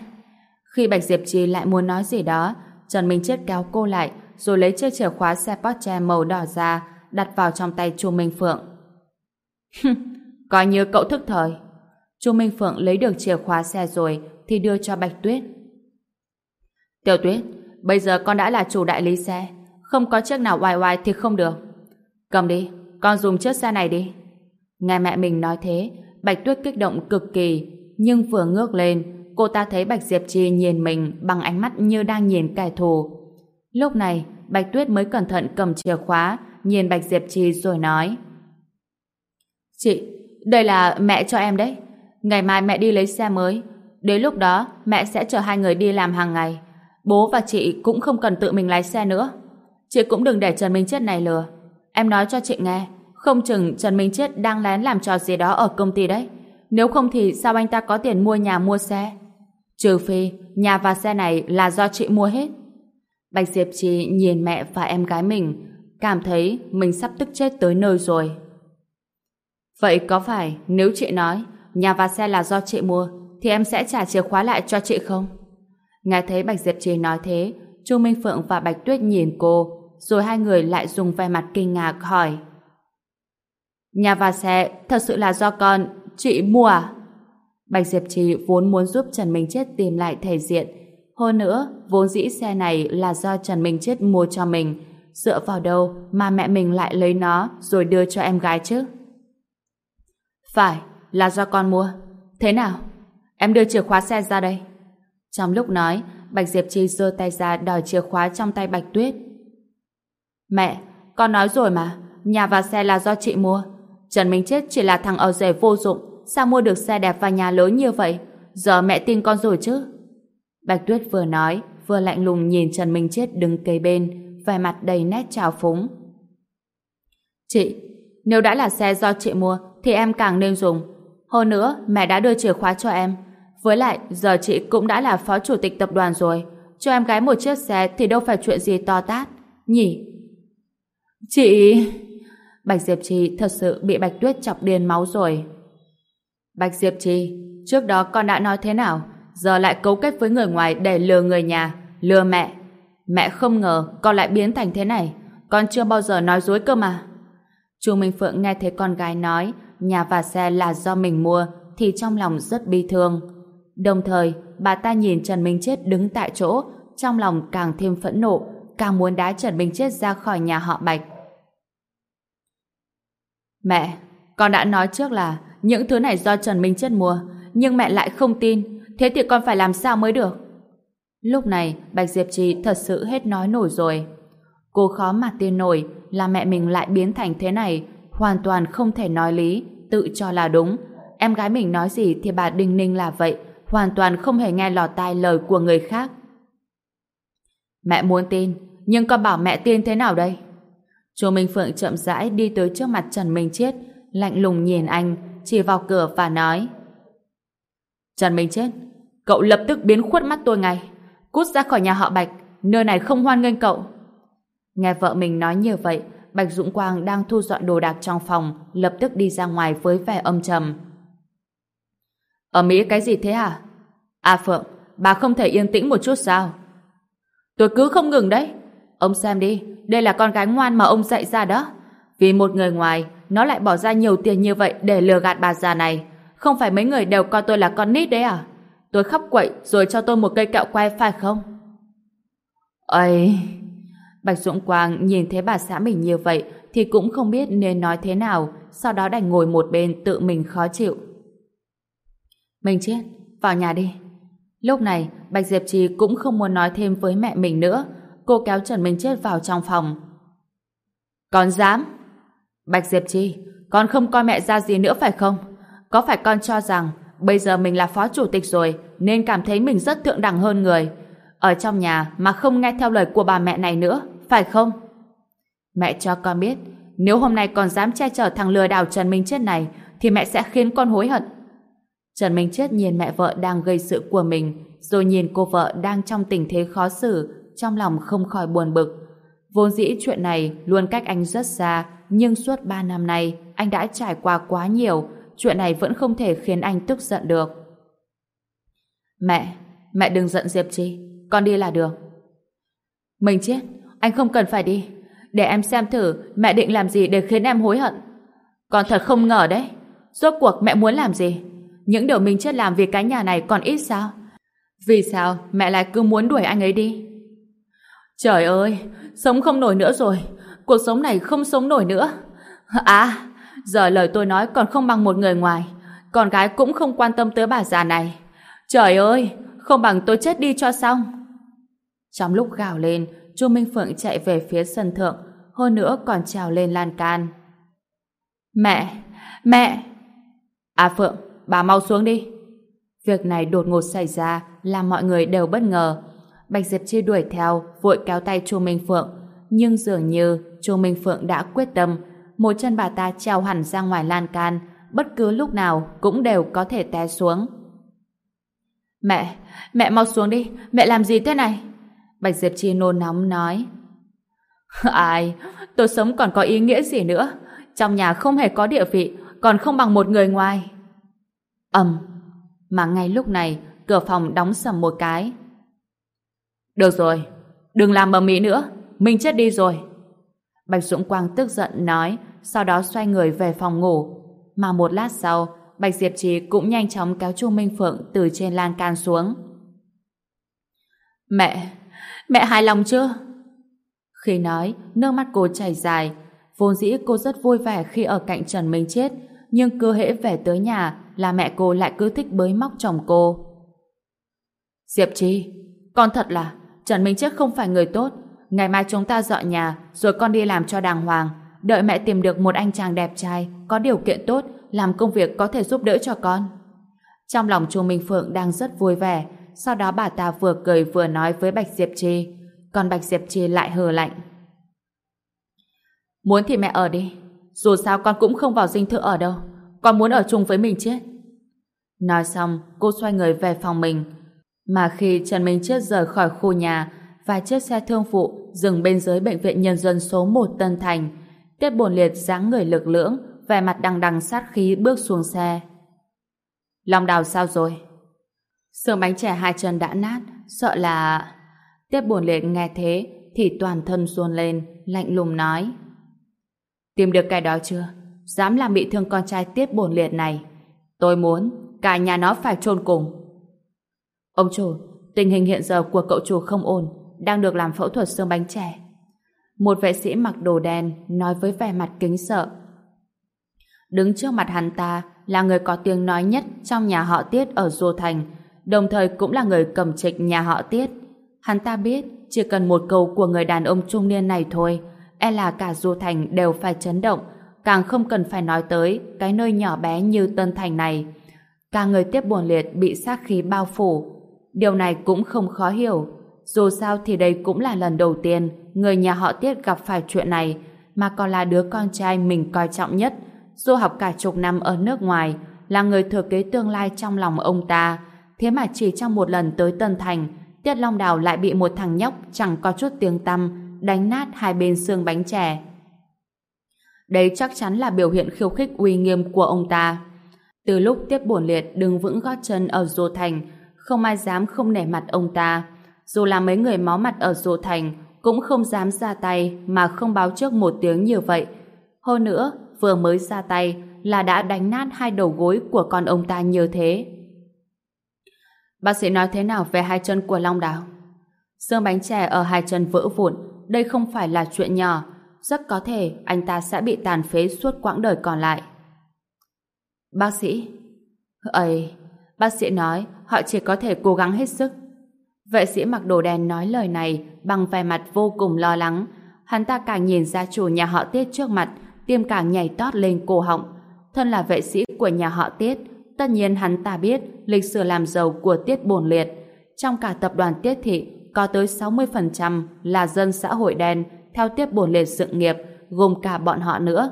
Khi Bạch Diệp trì lại muốn nói gì đó, Trần Minh Chết kéo cô lại, rồi lấy chiếc chìa khóa xe Porsche màu đỏ ra, đặt vào trong tay Chu Minh Phượng. Coi như cậu thức thời. Chu Minh Phượng lấy được chìa khóa xe rồi thì đưa cho Bạch Tuyết. Tiểu Tuyết, bây giờ con đã là chủ đại lý xe, không có chiếc nào oai oai thì không được. Cầm đi, con dùng chiếc xe này đi. Nghe mẹ mình nói thế, Bạch Tuyết kích động cực kỳ, nhưng vừa ngước lên, cô ta thấy Bạch Diệp Trì nhìn mình bằng ánh mắt như đang nhìn kẻ thù. Lúc này, Bạch Tuyết mới cẩn thận cầm chìa khóa, nhìn Bạch Diệp Trì rồi nói. Chị, đây là mẹ cho em đấy. Ngày mai mẹ đi lấy xe mới. Đến lúc đó, mẹ sẽ chở hai người đi làm hàng ngày. Bố và chị cũng không cần tự mình lái xe nữa. Chị cũng đừng để Trần Minh Chết này lừa. Em nói cho chị nghe, không chừng Trần Minh Chết đang lén làm trò gì đó ở công ty đấy. Nếu không thì sao anh ta có tiền mua nhà mua xe? Trừ phi, nhà và xe này là do chị mua hết. Bạch Diệp Trì nhìn mẹ và em gái mình, cảm thấy mình sắp tức chết tới nơi rồi. Vậy có phải nếu chị nói nhà và xe là do chị mua thì em sẽ trả chìa khóa lại cho chị không? Nghe thấy Bạch Diệp Trì nói thế, Chu Minh Phượng và Bạch Tuyết nhìn cô, rồi hai người lại dùng vẻ mặt kinh ngạc hỏi. Nhà và xe thật sự là do con, chị mua à? Bạch Diệp Trì vốn muốn giúp Trần Minh Chết tìm lại thể diện. Hơn nữa, vốn dĩ xe này là do Trần Minh Chết mua cho mình. Dựa vào đâu mà mẹ mình lại lấy nó rồi đưa cho em gái chứ? Phải, là do con mua. Thế nào? Em đưa chìa khóa xe ra đây. Trong lúc nói, Bạch Diệp Chi giơ tay ra đòi chìa khóa trong tay Bạch Tuyết. Mẹ, con nói rồi mà, nhà và xe là do chị mua. Trần Minh Chết chỉ là thằng ở rể vô dụng, sao mua được xe đẹp và nhà lớn như vậy? Giờ mẹ tin con rồi chứ? Bạch Tuyết vừa nói, vừa lạnh lùng nhìn Trần Minh Chết đứng kế bên, vẻ mặt đầy nét trào phúng. Chị, nếu đã là xe do chị mua, thì em càng nên dùng. Hơn nữa, mẹ đã đưa chìa khóa cho em. Với lại, giờ chị cũng đã là phó chủ tịch tập đoàn rồi. Cho em gái một chiếc xe thì đâu phải chuyện gì to tát. Nhỉ? Chị... Bạch Diệp Trì thật sự bị Bạch Tuyết chọc điên máu rồi. Bạch Diệp Trì, trước đó con đã nói thế nào? Giờ lại cấu kết với người ngoài để lừa người nhà, lừa mẹ. Mẹ không ngờ con lại biến thành thế này. Con chưa bao giờ nói dối cơ mà. Chu Minh Phượng nghe thấy con gái nói nhà và xe là do mình mua thì trong lòng rất bi thương. Đồng thời, bà ta nhìn Trần Minh Chết đứng tại chỗ, trong lòng càng thêm phẫn nộ, càng muốn đá Trần Minh Chết ra khỏi nhà họ Bạch. Mẹ, con đã nói trước là những thứ này do Trần Minh Chết mua, nhưng mẹ lại không tin, thế thì con phải làm sao mới được? Lúc này, Bạch Diệp Trì thật sự hết nói nổi rồi. Cô khó mà tin nổi là mẹ mình lại biến thành thế này, hoàn toàn không thể nói lý, tự cho là đúng. Em gái mình nói gì thì bà Đinh Ninh là vậy, hoàn toàn không hề nghe lọt tai lời của người khác. Mẹ muốn tin, nhưng con bảo mẹ tin thế nào đây? Chú Minh Phượng chậm rãi đi tới trước mặt Trần Minh Chết, lạnh lùng nhìn anh, chỉ vào cửa và nói Trần Minh Chết, cậu lập tức biến khuất mắt tôi ngay. Cút ra khỏi nhà họ Bạch, nơi này không hoan nghênh cậu. Nghe vợ mình nói như vậy, Bạch Dũng Quang đang thu dọn đồ đạc trong phòng, lập tức đi ra ngoài với vẻ âm trầm. Ở Mỹ cái gì thế à À Phượng, bà không thể yên tĩnh một chút sao? Tôi cứ không ngừng đấy. Ông xem đi, đây là con gái ngoan mà ông dạy ra đó. Vì một người ngoài, nó lại bỏ ra nhiều tiền như vậy để lừa gạt bà già này. Không phải mấy người đều coi tôi là con nít đấy à? Tôi khóc quậy rồi cho tôi một cây kẹo quay phải không? Ây... Bạch Dũng Quang nhìn thấy bà xã mình như vậy thì cũng không biết nên nói thế nào, sau đó đành ngồi một bên tự mình khó chịu. mình chết vào nhà đi. Lúc này, Bạch Diệp Trì cũng không muốn nói thêm với mẹ mình nữa. Cô kéo Trần Minh chết vào trong phòng. Con dám? Bạch Diệp Chi, con không coi mẹ ra gì nữa phải không? Có phải con cho rằng bây giờ mình là phó chủ tịch rồi nên cảm thấy mình rất thượng đẳng hơn người. Ở trong nhà mà không nghe theo lời của bà mẹ này nữa, phải không? Mẹ cho con biết, nếu hôm nay con dám che chở thằng lừa đảo Trần Minh Chết này thì mẹ sẽ khiến con hối hận. Trần Minh Chết nhìn mẹ vợ đang gây sự của mình rồi nhìn cô vợ đang trong tình thế khó xử trong lòng không khỏi buồn bực. Vốn dĩ chuyện này luôn cách anh rất xa nhưng suốt 3 năm nay anh đã trải qua quá nhiều chuyện này vẫn không thể khiến anh tức giận được. Mẹ, mẹ đừng giận Diệp Chi con đi là được. Mình chết, anh không cần phải đi. Để em xem thử mẹ định làm gì để khiến em hối hận. Con thật không ngờ đấy. Rốt cuộc mẹ muốn làm gì? Những điều mình chết làm vì cái nhà này còn ít sao? Vì sao mẹ lại cứ muốn đuổi anh ấy đi? Trời ơi, sống không nổi nữa rồi. Cuộc sống này không sống nổi nữa. À, giờ lời tôi nói còn không bằng một người ngoài. Con gái cũng không quan tâm tới bà già này. Trời ơi, không bằng tôi chết đi cho xong. Trong lúc gào lên, Chu Minh Phượng chạy về phía sân thượng, hơn nữa còn trèo lên lan can. Mẹ! Mẹ! À Phượng, bà mau xuống đi. Việc này đột ngột xảy ra làm mọi người đều bất ngờ. Bạch Diệp Chi đuổi theo, vội kéo tay Chu Minh Phượng. Nhưng dường như Chu Minh Phượng đã quyết tâm, một chân bà ta treo hẳn ra ngoài lan can, bất cứ lúc nào cũng đều có thể té xuống. Mẹ, mẹ mau xuống đi, mẹ làm gì thế này? Bạch Diệp Chi nôn nóng nói. [laughs] Ai, tôi sống còn có ý nghĩa gì nữa? Trong nhà không hề có địa vị, còn không bằng một người ngoài. ầm, mà ngay lúc này, cửa phòng đóng sầm một cái. Được rồi, đừng làm mầm mỹ nữa, mình chết đi rồi. Bạch Dũng Quang tức giận nói, sau đó xoay người về phòng ngủ. Mà một lát sau, Bạch Diệp Trì cũng nhanh chóng kéo Chu Minh Phượng từ trên lan can xuống. Mẹ, mẹ hài lòng chưa? Khi nói, nước mắt cô chảy dài. Vốn dĩ cô rất vui vẻ khi ở cạnh Trần Minh Chết, nhưng cứ hễ về tới nhà là mẹ cô lại cứ thích bới móc chồng cô. Diệp Trì, con thật là Trần Minh Chức không phải người tốt. Ngày mai chúng ta dọn nhà rồi con đi làm cho đàng hoàng. Đợi mẹ tìm được một anh chàng đẹp trai, có điều kiện tốt, làm công việc có thể giúp đỡ cho con. Trong lòng Chu Minh Phượng đang rất vui vẻ, sau đó bà ta vừa cười vừa nói với Bạch Diệp Trì, còn Bạch Diệp Trì lại hờ lạnh. Muốn thì mẹ ở đi, dù sao con cũng không vào dinh thự ở đâu, con muốn ở chung với mình chết. Nói xong, cô xoay người về phòng mình, mà khi Trần Minh Chết rời khỏi khu nhà, và chiếc xe thương phụ dừng bên dưới bệnh viện nhân dân số 1 Tân Thành, Tiết Bồn Liệt dáng người lực lưỡng, vẻ mặt đằng đằng sát khí bước xuống xe. Long đào sao rồi? Sườn bánh trẻ hai chân đã nát, sợ là... Tiết Bồn liệt nghe thế thì toàn thân xuôn lên, lạnh lùng nói. Tìm được cái đó chưa? Dám làm bị thương con trai Tiết Bồn liệt này. Tôi muốn cả nhà nó phải chôn cùng. Ông chủ, tình hình hiện giờ của cậu chủ không ổn, đang được làm phẫu thuật xương bánh chè. Một vệ sĩ mặc đồ đen nói với vẻ mặt kính sợ. Đứng trước mặt hắn ta là người có tiếng nói nhất trong nhà họ Tiết ở Du Thành, đồng thời cũng là người cầm trịch nhà họ Tiết. Hắn ta biết chỉ cần một câu của người đàn ông trung niên này thôi, e là cả Du Thành đều phải chấn động, càng không cần phải nói tới cái nơi nhỏ bé như Tân Thành này. Cả người tiếp buồn liệt bị sát khí bao phủ. Điều này cũng không khó hiểu. Dù sao thì đây cũng là lần đầu tiên người nhà họ Tiết gặp phải chuyện này, mà còn là đứa con trai mình coi trọng nhất, du học cả chục năm ở nước ngoài, là người thừa kế tương lai trong lòng ông ta. Thế mà chỉ trong một lần tới Tân Thành, Tiết Long Đào lại bị một thằng nhóc chẳng có chút tiếng tăm đánh nát hai bên xương bánh chè. Đấy chắc chắn là biểu hiện khiêu khích uy nghiêm của ông ta. Từ lúc Tiết Bổn Liệt đứng vững gót chân ở Dô Thành, không ai dám không nể mặt ông ta. Dù là mấy người máu mặt ở Dô Thành, cũng không dám ra tay mà không báo trước một tiếng như vậy. Hơn nữa, vừa mới ra tay là đã đánh nát hai đầu gối của con ông ta như thế. Bác sĩ nói thế nào về hai chân của Long Đào? Xương bánh chè ở hai chân vỡ vụn, đây không phải là chuyện nhỏ. Rất có thể anh ta sẽ bị tàn phế suốt quãng đời còn lại. Bác sĩ? ấy bác sĩ nói họ chỉ có thể cố gắng hết sức. Vệ sĩ mặc đồ đen nói lời này bằng vẻ mặt vô cùng lo lắng. Hắn ta càng nhìn ra chủ nhà họ Tiết trước mặt, tim càng nhảy tót lên cổ họng. Thân là vệ sĩ của nhà họ Tiết, tất nhiên hắn ta biết lịch sử làm giàu của Tiết bổn Liệt. Trong cả tập đoàn Tiết Thị, có tới 60% là dân xã hội đen theo Tiết bổn Liệt sự nghiệp, gồm cả bọn họ nữa.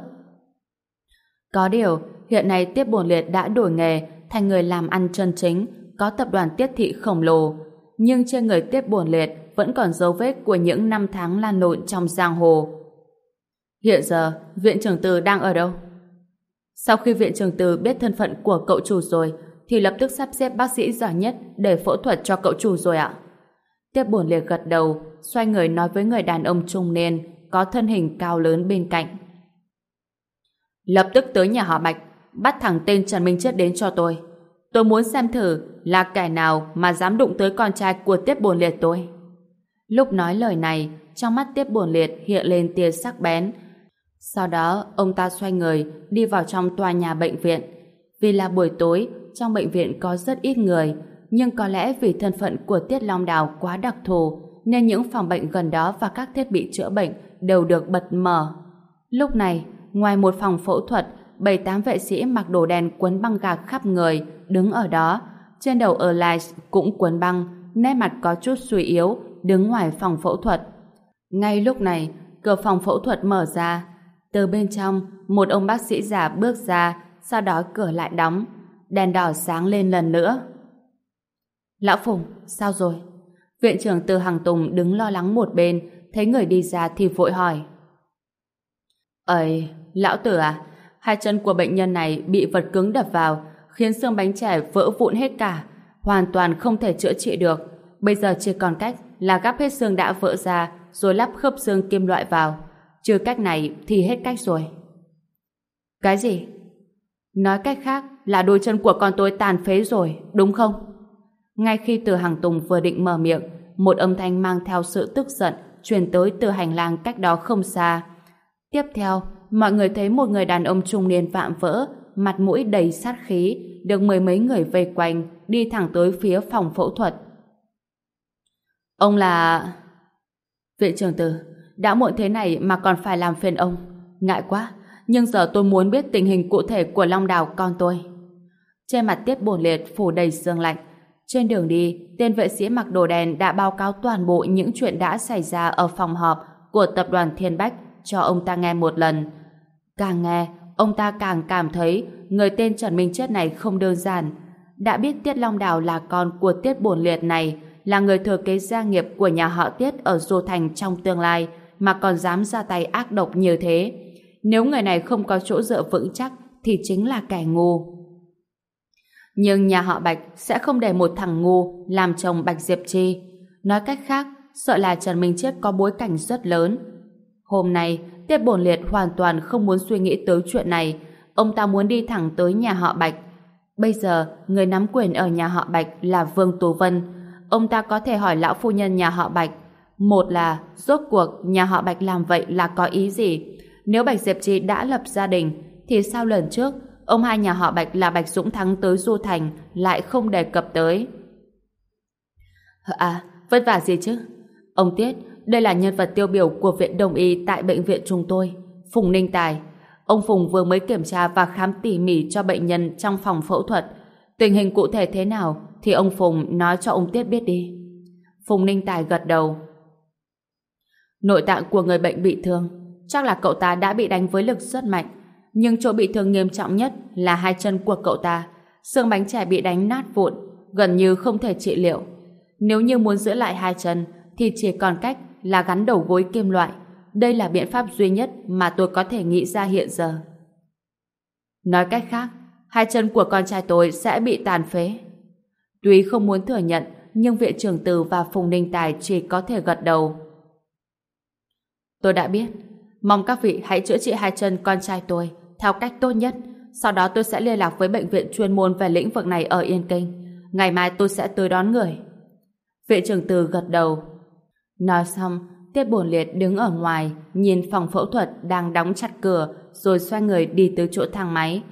Có điều, hiện nay Tiết bổn Liệt đã đổi nghề thành người làm ăn chân chính, có tập đoàn Tiết Thị khổng lồ. Nhưng trên người Tiết buồn Liệt vẫn còn dấu vết của những năm tháng lan lộn trong giang hồ. Hiện giờ, viện trưởng từ đang ở đâu? Sau khi viện trưởng từ biết thân phận của cậu chủ rồi, thì lập tức sắp xếp bác sĩ giỏi nhất để phẫu thuật cho cậu chủ rồi ạ. Tiếp buồn liệt gật đầu, xoay người nói với người đàn ông trung niên, có thân hình cao lớn bên cạnh. Lập tức tới nhà họ Bạch, bắt thẳng tên Trần Minh Chết đến cho tôi. Tôi muốn xem thử là kẻ nào mà dám đụng tới con trai của tiếp buồn liệt tôi. Lúc nói lời này, trong mắt tiếp buồn liệt hiện lên tia sắc bén. Sau đó, ông ta xoay người, đi vào trong tòa nhà bệnh viện. Vì là buổi tối, trong bệnh viện có rất ít người, nhưng có lẽ vì thân phận của Tiết Long Đào quá đặc thù, nên những phòng bệnh gần đó và các thiết bị chữa bệnh đều được bật mở. Lúc này, ngoài một phòng phẫu thuật, bảy tám vệ sĩ mặc đồ đen quấn băng gạc khắp người, đứng ở đó. Trên đầu Elias cũng quấn băng, nét mặt có chút suy yếu, đứng ngoài phòng phẫu thuật. Ngay lúc này, cửa phòng phẫu thuật mở ra. Từ bên trong, một ông bác sĩ già bước ra, sau đó cửa lại đóng. Đèn đỏ sáng lên lần nữa. Lão Phùng, sao rồi? Viện trưởng Từ Hằng Tùng đứng lo lắng một bên, thấy người đi ra thì vội hỏi. Ây, lão tử à, hai chân của bệnh nhân này bị vật cứng đập vào, khiến xương bánh chè vỡ vụn hết cả, hoàn toàn không thể chữa trị được. Bây giờ chỉ còn cách là gắp hết xương đã vỡ ra, rồi lắp khớp xương kim loại vào. Trừ cách này thì hết cách rồi. Cái gì? Nói cách khác là đôi chân của con tôi tàn phế rồi, đúng không? Ngay khi từ hàng tùng vừa định mở miệng, một âm thanh mang theo sự tức giận truyền tới từ hành lang cách đó không xa. Tiếp theo, mọi người thấy một người đàn ông trung niên vạm vỡ, mặt mũi đầy sát khí, được mười mấy người vây quanh, đi thẳng tới phía phòng phẫu thuật. Ông là... Viện trưởng tử, đã muộn thế này mà còn phải làm phiền ông. Ngại quá, nhưng giờ tôi muốn biết tình hình cụ thể của Long Đào con tôi. Trên mặt tiết bổn liệt phủ đầy sương lạnh, trên đường đi, tên vệ sĩ mặc đồ đen đã báo cáo toàn bộ những chuyện đã xảy ra ở phòng họp của tập đoàn Thiên Bách cho ông ta nghe một lần. Càng nghe, ông ta càng cảm thấy người tên Trần Minh Chết này không đơn giản. Đã biết Tiết Long Đào là con của Tiết Bổn Liệt này, là người thừa kế gia nghiệp của nhà họ Tiết ở Dô Thành trong tương lai, mà còn dám ra tay ác độc như thế. Nếu người này không có chỗ dựa vững chắc, thì chính là kẻ ngu. Nhưng nhà họ Bạch sẽ không để một thằng ngu làm chồng Bạch Diệp Chi. Nói cách khác, sợ là Trần Minh Chết có bối cảnh rất lớn. Hôm nay, Tiết Bổn Liệt hoàn toàn không muốn suy nghĩ tới chuyện này. Ông ta muốn đi thẳng tới nhà họ Bạch. Bây giờ, người nắm quyền ở nhà họ Bạch là Vương Tú Vân. Ông ta có thể hỏi lão phu nhân nhà họ Bạch. Một là, rốt cuộc nhà họ Bạch làm vậy là có ý gì? Nếu Bạch Diệp Chi đã lập gia đình, thì sao lần trước ông hai nhà họ Bạch là Bạch Dũng Thắng tới Du Thành lại không đề cập tới. À, vất vả gì chứ? Ông Tiết, đây là nhân vật tiêu biểu của viện đồng y tại bệnh viện chúng tôi, Phùng Ninh Tài. Ông Phùng vừa mới kiểm tra và khám tỉ mỉ cho bệnh nhân trong phòng phẫu thuật. Tình hình cụ thể thế nào thì ông Phùng nói cho ông Tiết biết đi. Phùng Ninh Tài gật đầu. Nội tạng của người bệnh bị thương, chắc là cậu ta đã bị đánh với lực rất mạnh nhưng chỗ bị thương nghiêm trọng nhất là hai chân của cậu ta. Xương bánh chè bị đánh nát vụn, gần như không thể trị liệu. Nếu như muốn giữ lại hai chân, thì chỉ còn cách là gắn đầu gối kim loại. Đây là biện pháp duy nhất mà tôi có thể nghĩ ra hiện giờ. Nói cách khác, hai chân của con trai tôi sẽ bị tàn phế. Tuy không muốn thừa nhận, nhưng viện trưởng từ và Phùng Ninh Tài chỉ có thể gật đầu. Tôi đã biết, mong các vị hãy chữa trị hai chân con trai tôi theo cách tốt nhất. Sau đó tôi sẽ liên lạc với bệnh viện chuyên môn về lĩnh vực này ở Yên Kinh. ngày mai tôi sẽ tới đón người. Viện trưởng từ gật đầu. Nói xong, Tiết Bổn Liệt đứng ở ngoài, nhìn phòng phẫu thuật đang đóng chặt cửa, rồi xoay người đi tới chỗ thang máy.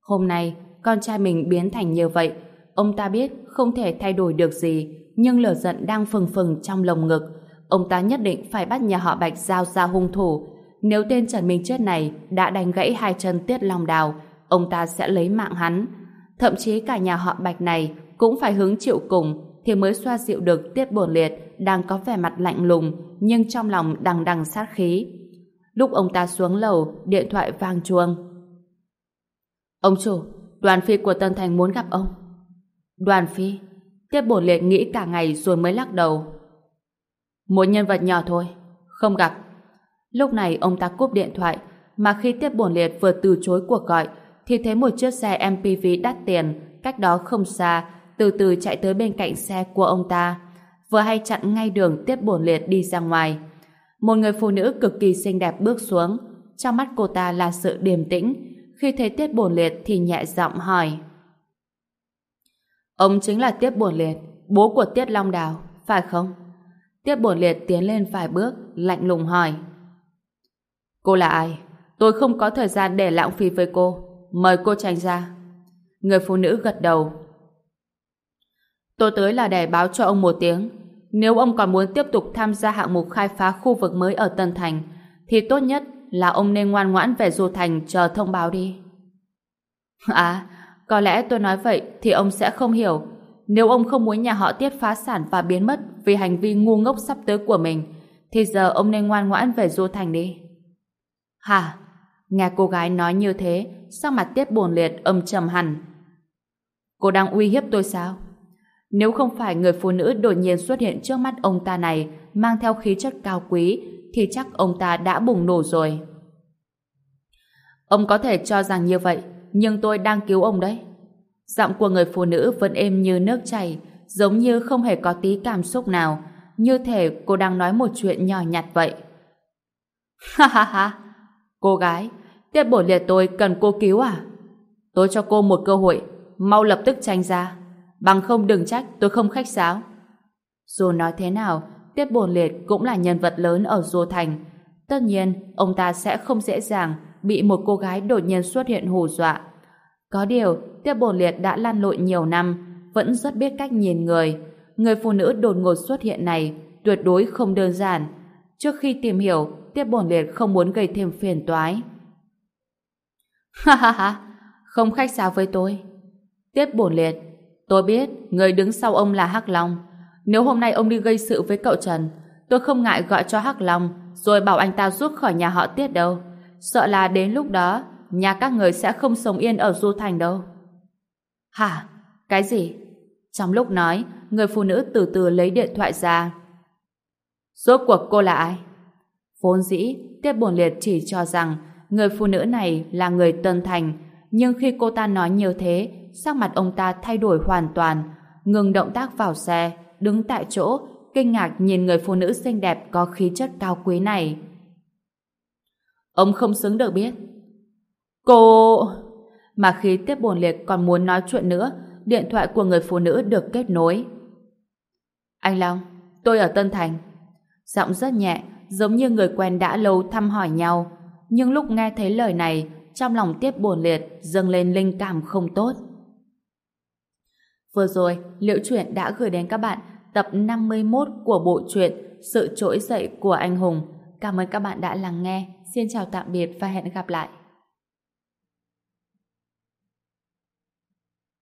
Hôm nay, con trai mình biến thành như vậy, ông ta biết không thể thay đổi được gì, nhưng lửa giận đang phừng phừng trong lồng ngực. Ông ta nhất định phải bắt nhà họ Bạch giao ra hung thủ. Nếu tên Trần Minh Chết này đã đánh gãy hai chân Tiết Long Đào, ông ta sẽ lấy mạng hắn. Thậm chí cả nhà họ Bạch này cũng phải hứng chịu cùng thì mới xoa dịu được Tiết Bổn Liệt đang có vẻ mặt lạnh lùng nhưng trong lòng đằng đằng sát khí. Lúc ông ta xuống lầu, điện thoại vang chuông. Ông chủ, đoàn phi của Tân Thành muốn gặp ông. Đoàn phi? Tiết Bổn Liệt nghĩ cả ngày rồi mới lắc đầu. Một nhân vật nhỏ thôi, không gặp. Lúc này ông ta cúp điện thoại, mà khi Tiết Bổn Liệt vừa từ chối cuộc gọi, thì thấy một chiếc xe MPV đắt tiền, cách đó không xa, từ từ chạy tới bên cạnh xe của ông ta, vừa hay chặn ngay đường Tiết Bổn Liệt đi ra ngoài. Một người phụ nữ cực kỳ xinh đẹp bước xuống, trong mắt cô ta là sự điềm tĩnh, khi thấy Tiết Bổn Liệt thì nhẹ giọng hỏi. Ông chính là Tiết Bổn Liệt, bố của Tiết Long Đào, phải không? Tiết Bổn Liệt tiến lên vài bước, lạnh lùng hỏi. Cô là ai? Tôi không có thời gian để lãng phí với cô. Mời cô tránh ra. Người phụ nữ gật đầu. Tôi tới là để báo cho ông một tiếng. Nếu ông còn muốn tiếp tục tham gia hạng mục khai phá khu vực mới ở Tân Thành, thì tốt nhất là ông nên ngoan ngoãn về Du Thành chờ thông báo đi. À, có lẽ tôi nói vậy thì ông sẽ không hiểu. Nếu ông không muốn nhà họ tiết phá sản và biến mất vì hành vi ngu ngốc sắp tới của mình, thì giờ ông nên ngoan ngoãn về Du Thành đi. Hả? Nghe cô gái nói như thế, sắc mặt tiết buồn liệt âm trầm hẳn. Cô đang uy hiếp tôi sao? Nếu không phải người phụ nữ đột nhiên xuất hiện trước mắt ông ta này mang theo khí chất cao quý, thì chắc ông ta đã bùng nổ rồi. Ông có thể cho rằng như vậy, nhưng tôi đang cứu ông đấy. Giọng của người phụ nữ vẫn êm như nước chảy, giống như không hề có tí cảm xúc nào, như thể cô đang nói một chuyện nhỏ nhặt vậy. [laughs] Ha ha ha! Cô gái, tiết bổ liệt tôi cần cô cứu à? Tôi cho cô một cơ hội, mau lập tức tranh ra. Bằng không đừng trách tôi không khách sáo. Dù nói thế nào, Tiết Bồn Liệt cũng là nhân vật lớn ở Dô Thành. Tất nhiên, ông ta sẽ không dễ dàng bị một cô gái đột nhiên xuất hiện hù dọa. Có điều, Tiết Bồn Liệt đã lan lộn nhiều năm, vẫn rất biết cách nhìn người. Người phụ nữ đột ngột xuất hiện này tuyệt đối không đơn giản. Trước khi tìm hiểu, Tiết Bồn Liệt không muốn gây thêm phiền toái. Ha ha ha, không khách sáo với tôi. Tiết Bồn Liệt, tôi biết người đứng sau ông là Hắc Long. Nếu hôm nay ông đi gây sự với cậu Trần, tôi không ngại gọi cho Hắc Long rồi bảo anh ta rút khỏi nhà họ Tiết đâu. Sợ là đến lúc đó nhà các người sẽ không sống yên ở Du Thành đâu. Hả? Cái gì? Trong lúc nói, người phụ nữ từ từ lấy điện thoại ra. Rốt cuộc cô là ai? Vốn dĩ, Tiết Bồn Liệt chỉ cho rằng người phụ nữ này là người Tân Thành, nhưng khi cô ta nói như thế, sắc mặt ông ta thay đổi hoàn toàn, ngừng động tác vào xe, đứng tại chỗ, kinh ngạc nhìn người phụ nữ xinh đẹp có khí chất cao quý này. Ông không xứng được biết. Cô... Mà khi tiếp bồn liệt còn muốn nói chuyện nữa, điện thoại của người phụ nữ được kết nối. Anh Long, tôi ở Tân Thành. Giọng rất nhẹ, giống như người quen đã lâu thăm hỏi nhau. Nhưng lúc nghe thấy lời này, trong lòng tiếp buồn liệt dâng lên linh cảm không tốt. Vừa rồi, Liễu Chuyện đã gửi đến các bạn tập 51 của bộ truyện Sự trỗi dậy của anh hùng. Cảm ơn các bạn đã lắng nghe. Xin chào tạm biệt và hẹn gặp lại.